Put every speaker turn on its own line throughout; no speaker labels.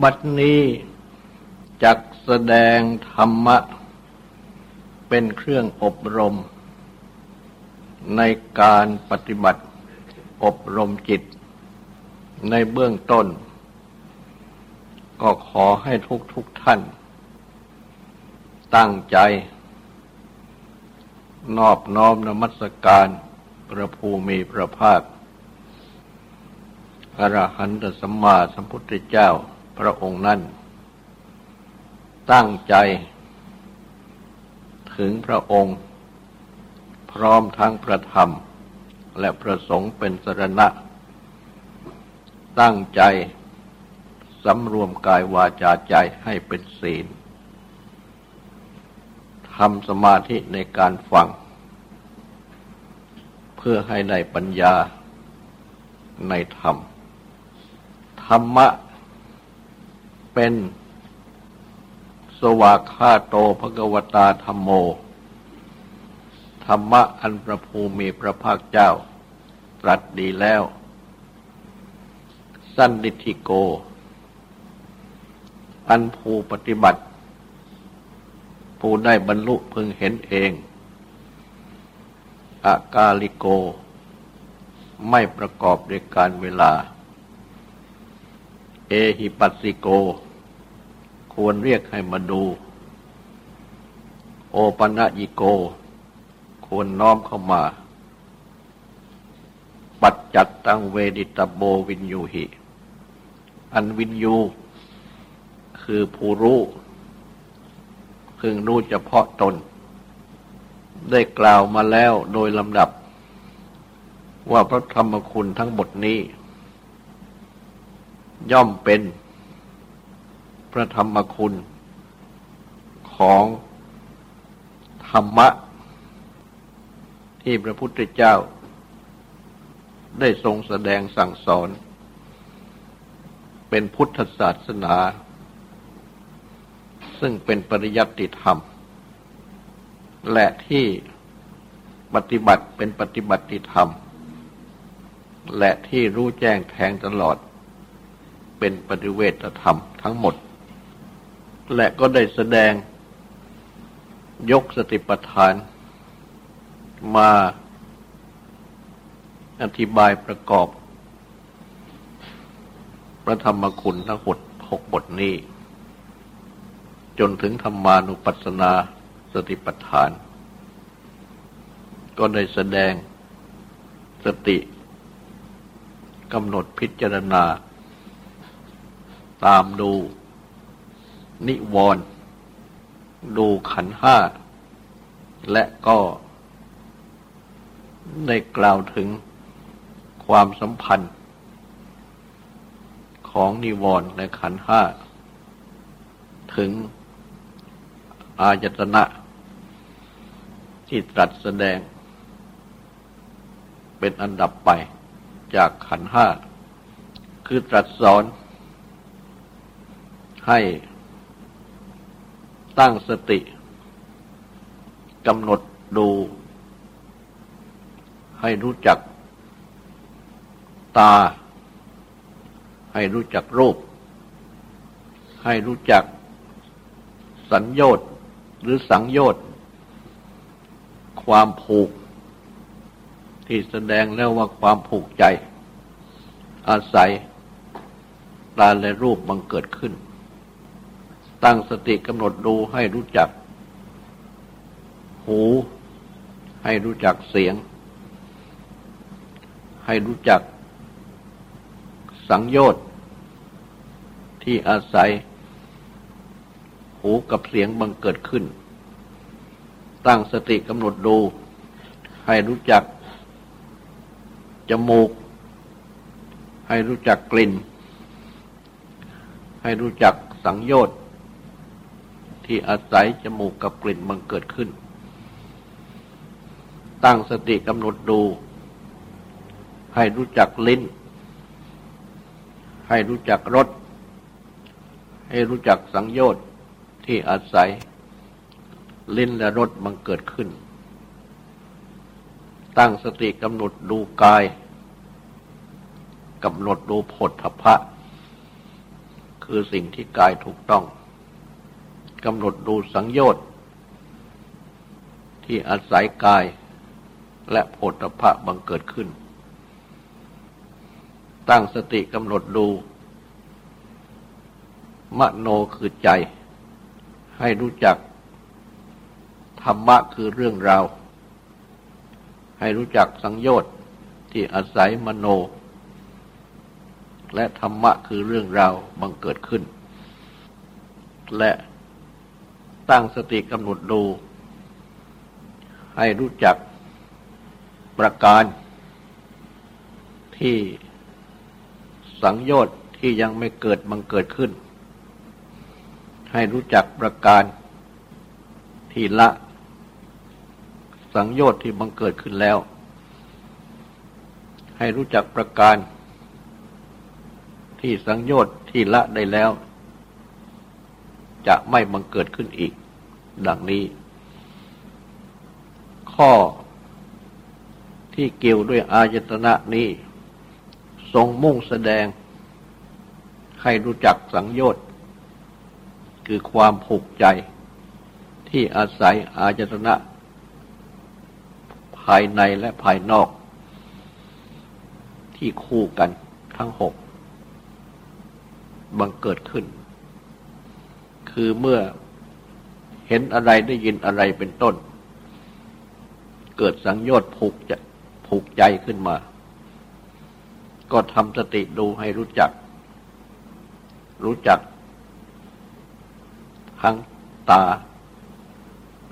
บัดนี้จักแสดงธรรมะ เป็นเครื่องอบรม ในการปฏิบัติอบรมจิต ในเบื้องต้น ก็ขอให้ทุกทุกท่าน ตั้งใจ นอบน้อมนมัสการพระภูมิพระภาคอรหันตสัมมาสัมพุทธเจ้า พระองค์นั้น ตั้งใจ ถึงพระองค์ พร้อมทั้งพระธรรม และพระสงฆ์เป็นสรณะ ตั้งใจสำรวมกายวาจาใจให้เป็นศีลทำสมาธิในการฟัง เพื่อให้ได้ปัญญาในธรรม ธรรมะ เป็น สวากขาโตภกวตาธรรมโม ธรรมะอันประภูมิพระภาคเจ้า ตรัสดีแล้ว สันดิธิโก อันภูปฏิบัติ ผู้ได้บรรลุพึงเห็นเองอากาลิโก ไม่ประกอบด้วยการเวลา เอหิปัสสิโก ควรเรียกให้มาดู โอปัญญิโก ควรน้อมเข้ามา ปัจจัตตังเวดิตโบวินยูหิ อันวินยู คือผู้รู้พึงรู้เฉพาะตน ได้กล่าวมาแล้วโดยลำดับ ว่าพระธรรมคุณทั้งหมดนี้ ย่อมเป็นพระธรรมคุณของธรรมะ ที่พระพุทธเจ้า ได้ทรงแสดงสั่งสอน เป็นพุทธศาสนา ซึ่งเป็นปริยัติธรรม และที่ปฏิบัติเป็นปฏิบัติธรรม และที่รู้แจ้งแทงตลอด เป็นปฏิเวทธรรมทั้งหมด และก็ได้แสดงยกสติปัฏฐาน มาอธิบายประกอบ พระธรรมคุณทั้งหมดหกบทนี้ จนถึงธรรมานุปัสสนาสติปัฏฐาน ก็ได้แสดงสติกำหนดพิจารณา ตามดู นิวรณ์ดูขันห้า และก็ได้กล่าวถึงความสัมพันธ์ ของนิวรณ์ในขันห้า ถึงอายตนะ ที่ตรัสแสดง เป็นอันดับไปจากขันห้า คือตรัสสอน ให้ตั้งสติกำหนดดู ให้รู้จัก ตา ให้รู้จักรูป ให้รู้จัก สัญญอดหรือสังโยชน์ความผูก ที่แสดงแล้วว่าความผูกใจ อาศัยตาและรูปบังเกิดขึ้น ตั้งสติกำหนดดูให้รู้จัก หู ให้รู้จักเสียง ให้รู้จัก สังโยชน์ที่อาศัย หูกับเสียงบังเกิดขึ้น ตั้งสติกำหนดดู ให้รู้จัก จมูก ให้รู้จักกลิ่น ให้รู้จักสังโยชน์ ที่อาศัยจมูกกับกลิ่นมันเกิดขึ้น ตั้งสติกำหนดดู ให้รู้จักลิ้น ให้รู้จักรส ให้รู้จักสังโยชน์ที่อาศัย ลิ้นและรสมันเกิดขึ้น ตั้งสติกำหนดดูกายกำหนดดูผลทพะ คือสิ่งที่กายถูกต้อง กำหนดดูสังโยชน์ ที่อาศัยกายและโพธพะบังเกิดขึ้น ตั้งสติกำหนดดู มโนคือใจ ให้รู้จัก ธรรมะคือเรื่องราว ให้รู้จักสังโยชน์ที่อาศัยมโน และธรรมะคือเรื่องราวบังเกิดขึ้น และ ตั้งสติกำหนดดู ให้รู้จักประการที่สังโยชน์ที่ยังไม่เกิดบังเกิดขึ้น ให้รู้จักประการที่ละ สังโยชน์ที่บังเกิดขึ้นแล้ว ให้รู้จักประการที่สังโยชน์ที่ละได้แล้ว จะไม่บังเกิดขึ้นอีก ดังนี้ ข้อที่เกี่ยวด้วยอายตนะนี้ ทรงมุ่งแสดง ให้รู้จักสังโยชน์ คือความผูกใจที่อาศัยอายตนะ ภายในและภายนอก ที่คู่กันทั้งหกบังเกิดขึ้น คือเมื่อเห็นอะไรได้ยินอะไรเป็นต้น เกิดสังโยชน์ผูกจะผูกใจขึ้นมา ก็ทำสติดูให้รู้จัก รู้จัก ทั้งตา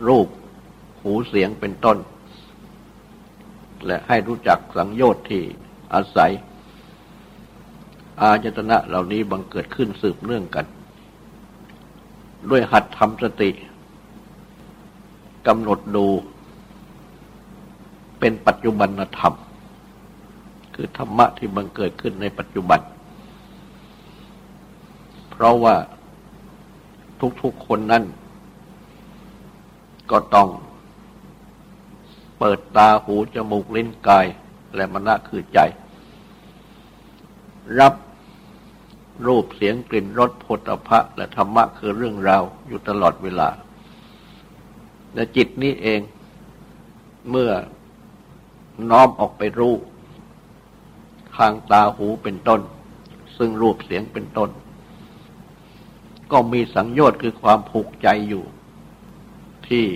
รูป หูเสียงเป็นต้น และให้รู้จักสังโยชน์ที่อาศัย อาจตนะเหล่านี้บังเกิดขึ้นสืบเนื่องกัน ด้วยหัดทำสติกำหนดดู เป็นปัจจุบันธรรม คือธรรมะที่บังเกิดขึ้นในปัจจุบัน เพราะว่าทุกๆคนนั้น ก็ต้องเปิดตาหูจมูกลิ้นกายและมณะคือใจ รับ รูปเสียงกลิ่นรสผลพะและธรรมะคือเรื่องราวอยู่ตลอดเวลา และจิตนี้เองเมื่อน้อมออกไปรู้ ทางตาหูเป็นต้น ซึ่งรูปเสียงเป็นต้น ก็มีสังโยชน์คือความผูกใจอยู่ ที่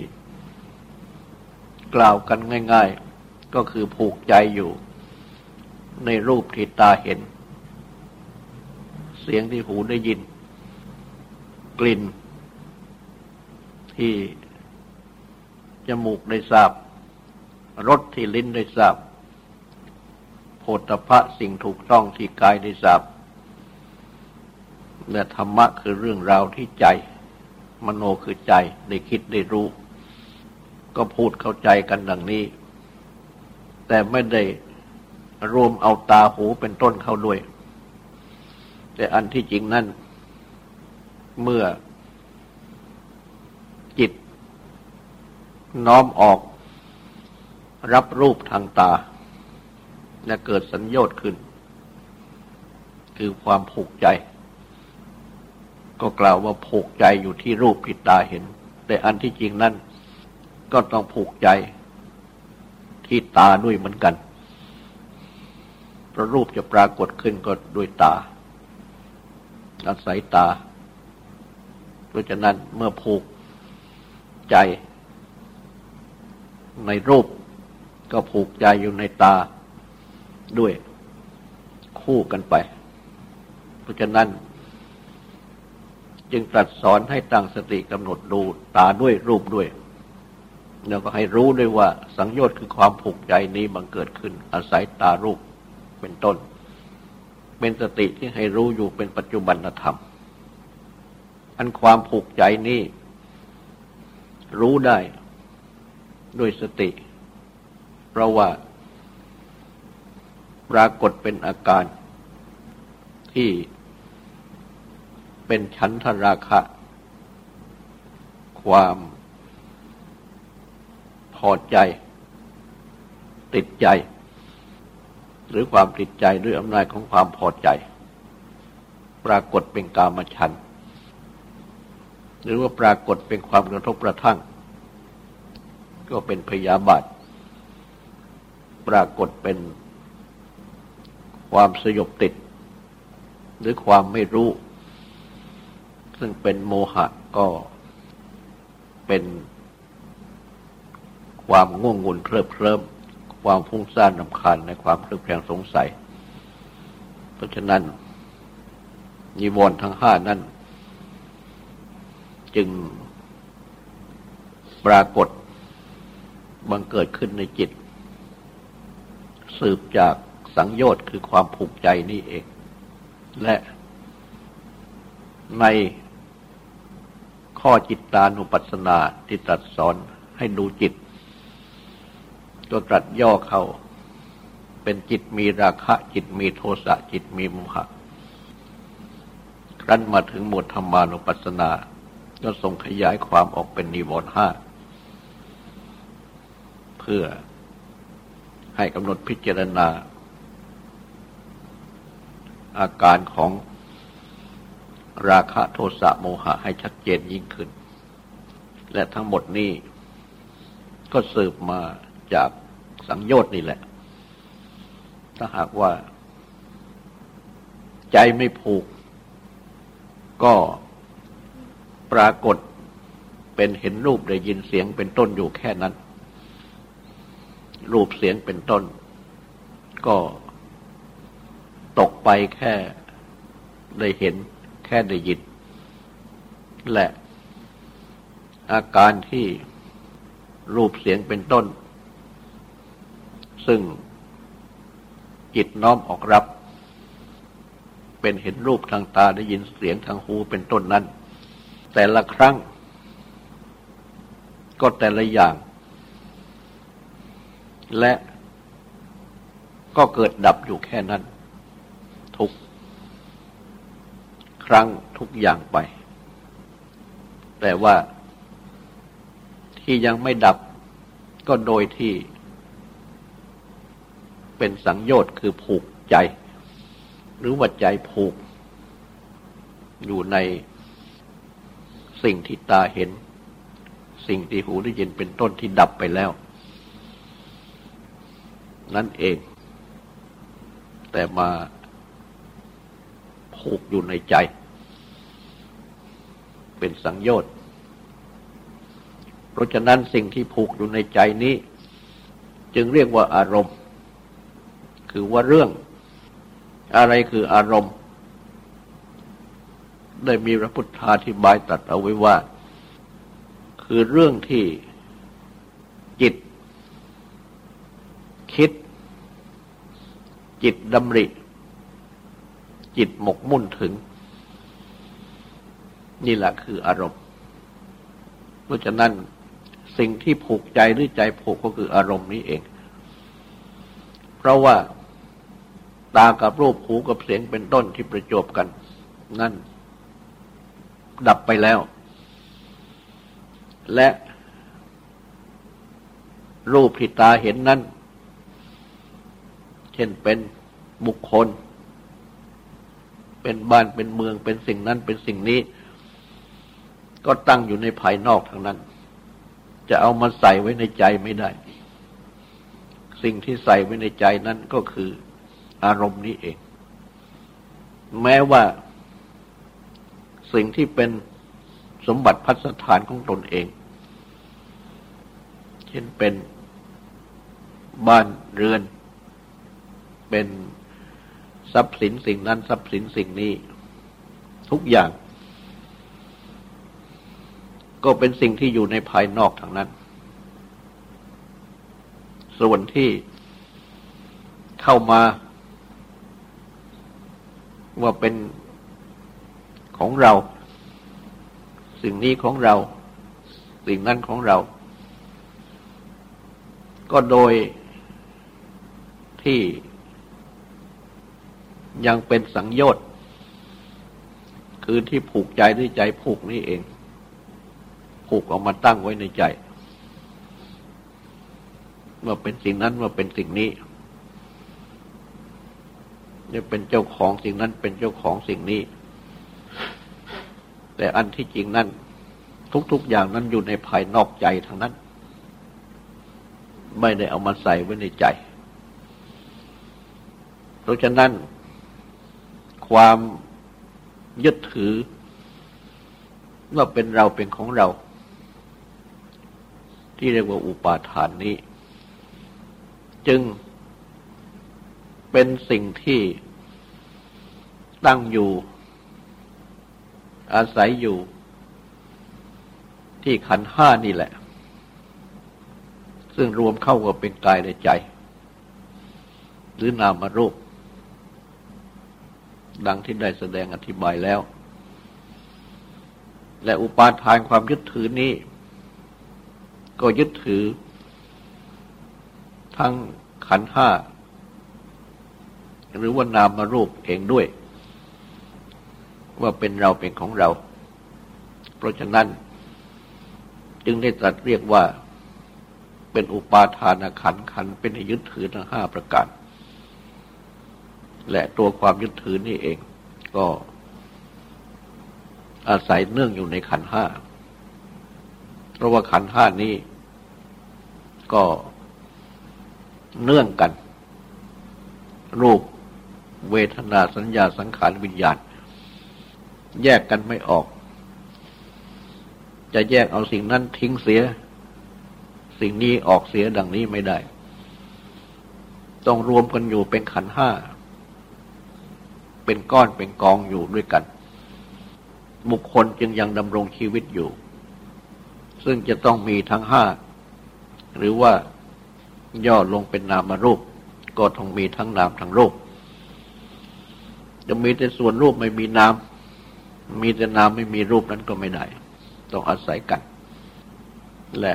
กล่าวกันง่าย ๆ ก็คือผูกใจอยู่ ในรูปที่ตาเห็น เสียงที่หูได้ยิน กลิ่น ที่จมูกได้ทราบรสที่ลิ้นได้ทราบโพธพะสิ่งถูกต้องที่กายได้ทราบและธรรมะคือเรื่องราวที่ใจ มโนคือใจได้คิดได้รู้ ก็พูดเข้าใจกันดังนี้ แต่ไม่ได้รวมเอาตาหูเป็นต้นเข้าด้วย แต่อันที่จริงนั่นเมื่อจิต น้อมออก รับรูปทางตา และเกิดสัญญาขึ้น คือความผูกใจ ก็กล่าวว่าผูกใจอยู่ที่รูปผิดตาเห็น แต่อันที่จริงนั้น ก็ต้องผูกใจที่ตาด้วยเหมือนกัน เพราะรูปจะปรากฏขึ้นก็ด้วยตา อาศัยตา เพราะฉะนั้นเมื่อผูกใจในรูป ก็ผูกใจอยู่ในตาด้วยคู่กันไป เพราะฉะนั้น จึงตรัสสอนให้ตั้งสติกำหนดดูตาด้วยรูปด้วยแล้วก็ให้รู้ด้วยว่าสังโยชน์คือความผูกใจนี้บังเกิดขึ้นอาศัยตารูปเป็นต้น เป็นสติที่ให้รู้อยู่เป็นปัจจุบันธรรม อันความผูกใจนี้ รู้ได้ด้วยสติ เพราะว่า ปรากฏเป็นอาการที่เป็นชั้นทราคะ ความพอใจ ติดใจ หรือความติดใจด้วยอำนาจของความพอใจ ปรากฏเป็นกามฉัน หรือว่าปรากฏเป็นความกระทบกระทั่ง ก็เป็นพยาบาท ปรากฏเป็นความสยบติด หรือความไม่รู้ ซึ่งเป็นโมหะก็เป็นความง่วงงุนเคลิบเคลิ้ม ความฟุ้งซ่านรำคาญในความเคลือบแคลงสงสัย เพราะฉะนั้น นิวรณ์ทั้งห้านั้น จึงปรากฏบังเกิดขึ้นในจิต สืบจากสังโยชน์คือความผูกใจนี่เอง และในข้อจิตตานุปัสสนาที่ตรัสสอนให้ดูจิต ก็ตรัสย่อเข้า เป็นจิตมีราคะจิตมีโทสะจิตมีโมหะครั้นมาถึงหมวดธรรมานุปัสสนา ก็ทรงขยายความออกเป็นนิวรณ์ห้าเพื่อให้กำหนดพิจารณา อาการของราคะโทสะโมหะให้ชัดเจนยิ่งขึ้น และทั้งหมดนี้ก็สืบมา จากสังโยชน์นี่แหละ ถ้าหากว่า ใจไม่ผูก ก็ปรากฏเป็นเห็นรูปได้ยินเสียงเป็นต้นอยู่แค่นั้น รูปเสียงเป็นต้น ก็ตกไปแค่ได้เห็นแค่ได้ยินและอาการที่รูปเสียงเป็นต้น ซึ่งจิตน้อมออกรับ เป็นเห็นรูปทางตาได้ยินเสียงทางหูเป็นต้นนั้น แต่ละครั้ง ก็แต่ละอย่าง และก็เกิดดับอยู่แค่นั้น ทุกครั้งทุกอย่างไป แต่ว่าที่ยังไม่ดับก็โดยที่ เป็นสังโยชน์คือผูกใจ หรือว่าใจผูก อยู่ในสิ่งที่ตาเห็น สิ่งที่หูได้ยินเป็นต้นที่ดับไปแล้ว นั่นเอง แต่มาผูกอยู่ในใจ เป็นสังโยชน์เพราะฉะนั้นสิ่งที่ผูกอยู่ในใจนี้ จึงเรียกว่าอารมณ์ คือว่าเรื่อง อะไรคืออารมณ์ ได้มีพระพุทธาธิบายตัดเอาไว้ว่า คือเรื่องที่จิต คิด จิตดำริ จิตหมกมุ่นถึง นี่แหละคืออารมณ์ เพราะฉะนั้นสิ่งที่ผูกใจหรือใจผูกก็คืออารมณ์นี้เอง เพราะว่า ตากับรูปหูกับเสียงเป็นต้นที่ประจบกัน นั่น ดับไปแล้ว และ รูปที่ตาเห็นนั้น เช่นเป็นบุคคล เป็นบ้านเป็นเมืองเป็นสิ่งนั้นเป็นสิ่งนี้ ก็ตั้งอยู่ในภายนอกทางนั้น จะเอามาใส่ไว้ในใจไม่ได้ สิ่งที่ใส่ไว้ในใจนั้นก็คือ อารมณ์นี้เอง แม้ว่าสิ่งที่เป็นสมบัติพัสถานของตนเอง เช่นเป็นบ้านเรือน เป็นทรัพย์สินสิ่งนั้นทรัพย์สินสิ่งนี้ ทุกอย่าง ก็เป็นสิ่งที่อยู่ในภายนอกทางนั้น ส่วนที่เข้ามา ว่าเป็นของเรา สิ่งนี้ของเรา สิ่งนั้นของเรา ก็โดยที่ยังเป็นสังโยชน์คือที่ผูกใจด้วยใจผูกนี่เอง ผูกออกมาตั้งไว้ในใจ ว่าเป็นสิ่งนั้นว่าเป็นสิ่งนี้ จะเป็นเจ้าของสิ่งนั้นเป็นเจ้าของสิ่งนี้ แต่อันที่จริงนั้น ทุกๆอย่างนั้นอยู่ในภายนอกใจทั้งนั้น ไม่ได้เอามาใส่ไว้ในใจ เพราะฉะนั้น ความยึดถือว่าเป็นเราเป็นของเรา ที่เรียกว่าอุปาทานนี้ จึงเป็นสิ่งที่ ตั้งอยู่ อาศัยอยู่ ที่ขันห้านี่แหละ ซึ่งรวมเข้ากับเป็นกายและใจ หรือนามรูป ดังที่ได้แสดงอธิบายแล้ว และอุปาทานความยึดถือนี้ ก็ยึดถือ ทั้งขันห้าหรือว่านามมารูปเองด้วย ว่าเป็นเราเป็นของเรา เพราะฉะนั้น จึงได้ตรัสเรียกว่าเป็นอุปาทานขันขันเป็นยึดถือทั้งห้าประการ และตัวความยึดถือนี่เอง ก็อาศัยเนื่องอยู่ในขันห้า เพราะว่าขันห้านี้ก็เนื่องกัน รูปเวทนาสัญญาสังขารวิญญาณ แยกกันไม่ออก จะแยกเอาสิ่งนั้นทิ้งเสีย สิ่งนี้ออกเสียดังนี้ไม่ได้ ต้องรวมกันอยู่เป็นขันห้า เป็นก้อนเป็นกองอยู่ด้วยกัน บุคคลจึงยังดำรงชีวิตอยู่ ซึ่งจะต้องมีทั้งห้า หรือว่าย่อลงเป็นนามรูป ก็ต้องมีทั้งนามทั้งรูปจะมีแต่ส่วนรูปไม่มีนาม มีแต่นามไม่มีรูปนั้นก็ไม่ได้ ต้องอาศัยกัน และ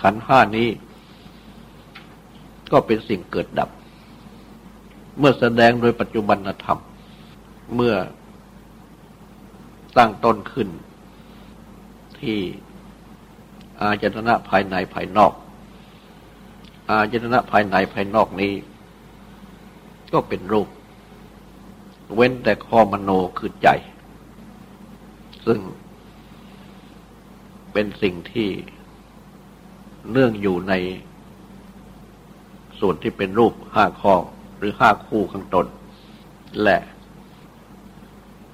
ขันห้านี้ ก็เป็นสิ่งเกิดดับ เมื่อแสดงโดยปัจจุบันธรรม เมื่อตั้งต้นขึ้นที่อาจตนะภายในภายนอก อาจตนะภายในภายนอกนี้ ก็เป็นรูป เว้นแต่ข้อมโนคือใจ ซึ่งเป็นสิ่งที่เนื่องอยู่ในส่วนที่เป็นรูปห้าข้อหรือห้าคู่ข้างตนและ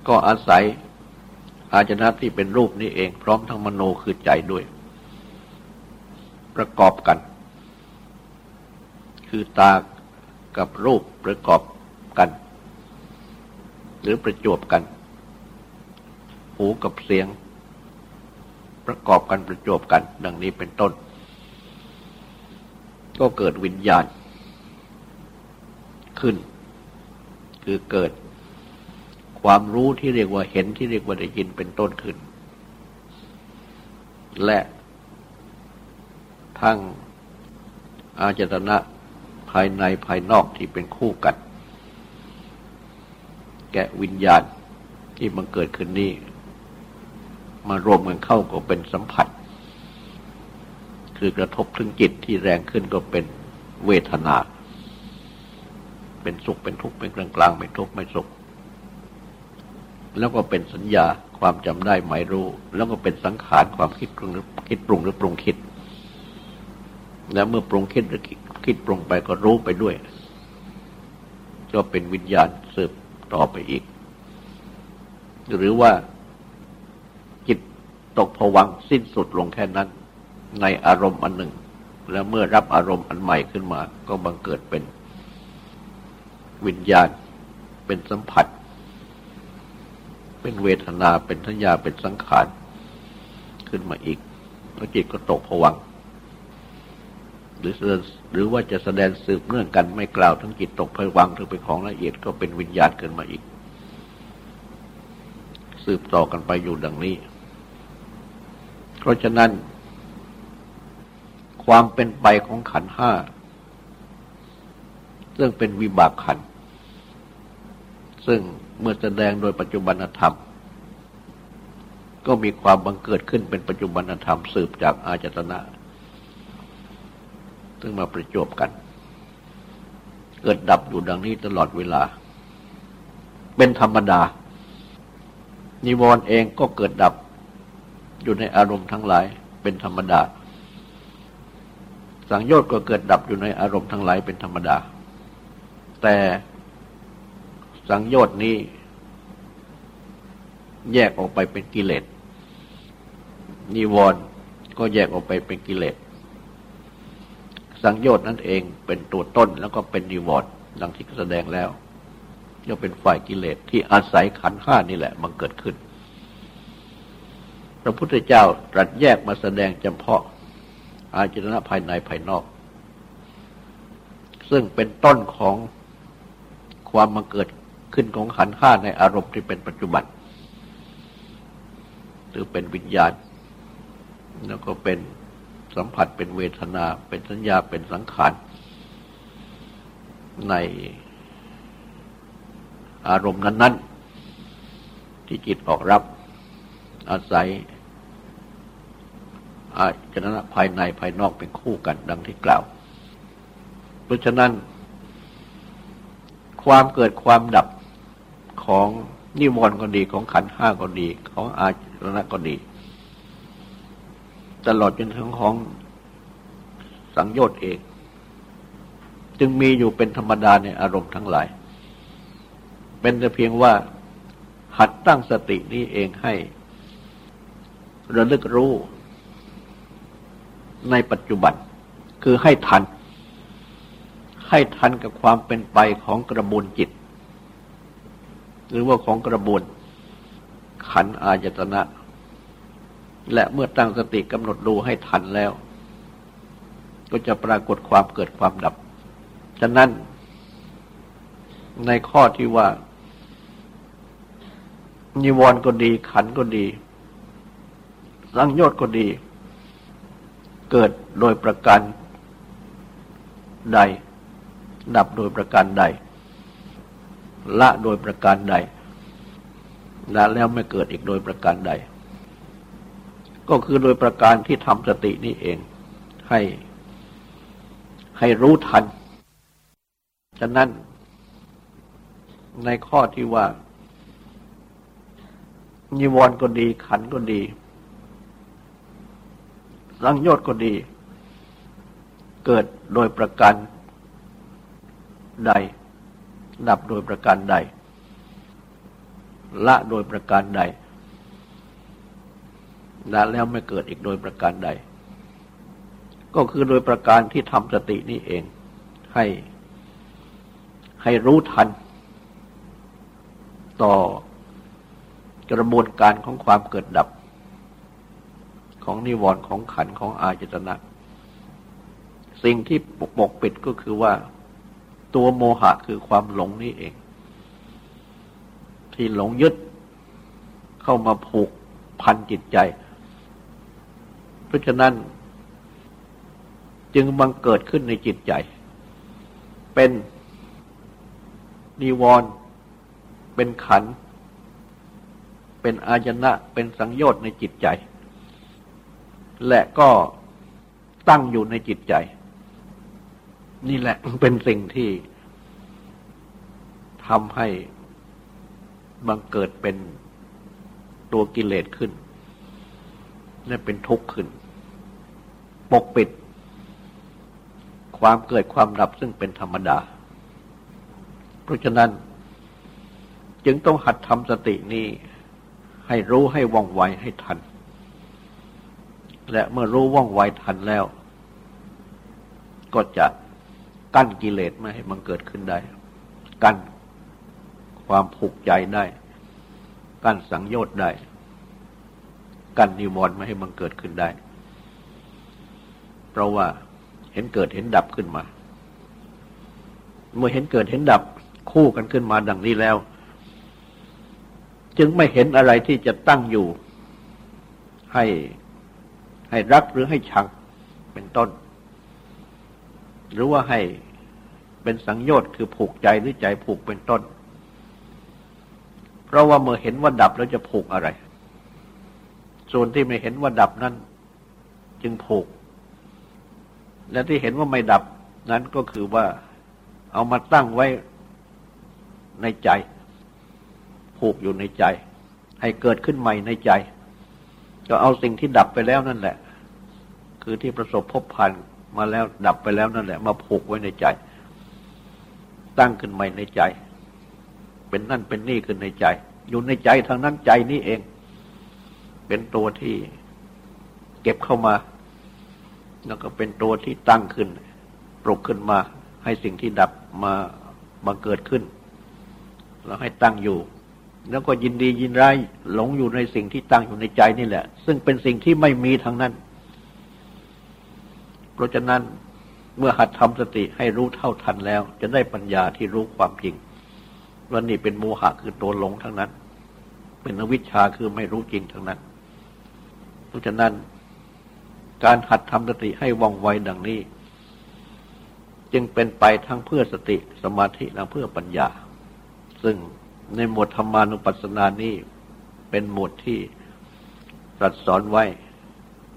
ก็อาศัยอาจนะที่เป็นรูปนี้เองพร้อมทั้งมโนคือใจด้วย ประกอบกัน คือตากับรูปประกอบกัน หรือประจวบกัน หูกับเสียง ประกอบกันประจวบกัน ดังนี้เป็นต้น ก็เกิดวิญญาณ ขึ้น คือเกิดความรู้ที่เรียกว่าเห็นที่เรียกว่าได้ยินเป็นต้นขึ้น และทั้งอาจตนะภายในภายนอกที่เป็นคู่กัน แกะวิญญาณที่มันเกิดขึ้นนี้ มารวมกันเข้าก็เป็นสัมผัส คือกระทบถึงจิตที่แรงขึ้นก็เป็นเวทนา เป็นสุขเป็นทุกข์เป็นกลางกลางไม่ทุกข์ไม่สุข แล้วก็เป็นสัญญาความจำได้หมายรู้ แล้วก็เป็นสังขารความคิดปรุงคิดปรุงหรือปรุงคิด แล้วเมื่อปรุงคิดหรือคิดปรุงไปก็รู้ไปด้วย ก็เป็นวิญญาณสืบ ต่อไปอีก หรือว่าจิตตกผวังสิ้นสุดลงแค่นั้น ในอารมณ์อันหนึ่ง แล้วเมื่อรับอารมณ์อันใหม่ขึ้นมา ก็บังเกิดเป็นวิญญาณ เป็นสัมผัส เป็นเวทนาเป็นทัญญาเป็นสังขาร ขึ้นมาอีก แล้วจิตก็ตกผวัง หรือหรือว่าจะแสดงสืบเนื่องกันไม่กล่าวทั้งจิตตกผวังถึงเป็นของละเอียดก็เป็นวิญญาณเกินมาอีก สืบต่อกันไปอยู่ดังนี้ เพราะฉะนั้น ความเป็นไปของขันห้าซึ่งเป็นวิบากขัน ซึ่งเมื่อแสดงโดยปัจจุบันธรรม ก็มีความบังเกิดขึ้นเป็นปัจจุบันธรรมสืบจากอาจตนะ ซึ่งมาประจบกัน เกิดดับอยู่ดังนี้ตลอดเวลา เป็นธรรมดา นิวรณ์เองก็เกิดดับอยู่ในอารมณ์ทั้งหลาย เป็นธรรมดา สังโยชน์ก็เกิดดับอยู่ในอารมณ์ทั้งหลายเป็นธรรมดา แต่สังโยชน์นี้แยกออกไปเป็นกิเลสนิวรณ์ก็แยกออกไปเป็นกิเลส สังโยชน์นั่นเองเป็นตัวต้นแล้วก็เป็นนิวรณ์ดังที่แสดงแล้วย่อมเป็นฝ่ายกิเลสที่อาศัยขันห้านี่แหละมันเกิดขึ้น พระพุทธเจ้าตรัสแยกมาแสดงจำเพาะ อาจรณะภายในภายนอก ซึ่งเป็นต้นของความมาเกิดขึ้นของขันห้าในอารมณ์ที่เป็นปัจจุบันหรือเป็นวิญญาณ แล้วก็เป็น สัมผัสเป็นเวทนา เป็นสัญญาเป็นสังขารในอารมณ์นั้น ๆ ที่จิตออกรับอาศัยอาจนะภายในภายนอกเป็นคู่กันดังที่กล่าว เพราะฉะนั้น ความเกิดความดับของนิวรณ์ก็ดีของขันห้าก็ดี ของอาจนะก็ดี ตลอดจนถึงของสังโยชน์เอง จึงมีอยู่เป็นธรรมดาในอารมณ์ทั้งหลาย เป็นแต่เพียงว่าหัดตั้งสตินี้เองให้ระลึกรู้ในปัจจุบัน คือให้ทัน ให้ทันกับความเป็นไปของกระบวนจิต หรือว่าของกระบวนขันอายตนะ และเมื่อตั้งสติกำหนดดูให้ทันแล้ว ก็จะปรากฏความเกิดความดับ ฉะนั้นในข้อที่ว่า นิวรณ์ก็ดี ขันก็ดี สังโยชน์ก็ดี เกิดโดยประการใด ดับโดยประการใด ละโดยประการใดละแล้วไม่เกิดอีกโดยประการใด ก็คือโดยประการที่ทำสตินี้เองให้ให้รู้ทัน ฉะนั้นในข้อที่ว่า นิวรณ์ก็ดี ขันก็ดี สังโยชน์ก็ดี เกิดโดยประการใด ดับโดยประการใด ละโดยประการใด ละแล้วไม่เกิดอีกโดยประการใด ก็คือโดยประการที่ทำสตินี้เอง ให้ให้รู้ทัน ต่อกระบวนการของความเกิดดับ ของนิวรณ์ของขันของอาจตนะ สิ่งที่ปกปกปิดก็คือว่า ตัวโมหะคือความหลงนี่เอง ที่หลงยึดเข้ามาผูกพันจิตใจ เพราะฉะนั้น จึงบังเกิดขึ้นในจิตใจ เป็นนิวรณ์เป็นขัน เป็นอาญนะ เป็นสังโยชน์ในจิตใจ และก็ตั้งอยู่ในจิตใจ นี่แหละเป็นสิ่งที่ทำให้บังเกิดเป็นตัวกิเลสขึ้น และเป็นทุกข์ขึ้น ปกปิด ความเกิดความดับซึ่งเป็นธรรมดา เพราะฉะนั้น จึงต้องหัดทำสตินี้ ให้รู้ให้ว่องไวให้ทัน และเมื่อรู้ว่องไวทันแล้ว ก็จะกั้นกิเลสไม่ให้มันเกิดขึ้นได้ กั้นความผูกใจได้ กั้นสังโยชน์ได้ กั้นนิวรณ์ไม่ให้มันเกิดขึ้นได้ เพราะว่าเห็นเกิดเห็นดับขึ้นมา เมื่อเห็นเกิดเห็นดับคู่กันขึ้นมาดังนี้แล้ว จึงไม่เห็นอะไรที่จะตั้งอยู่ ให้ให้รักหรือให้ชังเป็นต้น หรือว่าให้เป็นสังโยชน์คือผูกใจหรือใจผูกเป็นต้น เพราะว่าเมื่อเห็นว่าดับแล้วจะผูกอะไร ส่วนที่ไม่เห็นว่าดับนั้น จึงผูก และที่เห็นว่าไม่ดับนั้นก็คือว่าเอามาตั้งไว้ในใจ ผูกอยู่ในใจ ให้เกิดขึ้นใหม่ในใจ ก็เอาสิ่งที่ดับไปแล้วนั่นแหละ คือที่ประสบพบผ่านมาแล้วดับไปแล้วนั่นแหละ มาผูกไว้ในใจ ตั้งขึ้นใหม่ในใจ เป็นนั่นเป็นนี่ขึ้นในใจ อยู่ในใจทางนั้นใจนี้เอง เป็นตัวที่เก็บเข้ามา แล้วก็เป็นตัวที่ตั้งขึ้น ปลุกขึ้นมา ให้สิ่งที่ดับมามาเกิดขึ้น แล้วให้ตั้งอยู่ แล้วก็ยินดียินร้ายหลงอยู่ในสิ่งที่ตั้งอยู่ในใจนี่แหละ ซึ่งเป็นสิ่งที่ไม่มีทางนั้น เพราะฉะนั้นเมื่อหัดทำสติให้รู้เท่าทันแล้ว จะได้ปัญญาที่รู้ความจริงว่านี่เป็นโมหะคือตัวหลงทั้งนั้น เป็นอวิชชาคือไม่รู้จริงทั้งนั้น เพราะฉะนั้นการหัดทำสติให้ว่องไวดังนี้ จึงเป็นไปทั้งเพื่อสติสมาธิและเพื่อปัญญา ซึ่งในหมวดธรรมานุปัสสนานี้เป็นหมวดที่ตรัสสอนไว้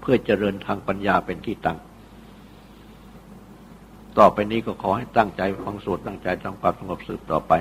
เพื่อเจริญทางปัญญาเป็นที่ตั้ง ต่อไปนี้ก็ขอให้ตั้งใจฟังสวดตั้งใจทำความสงบสืบต่อไป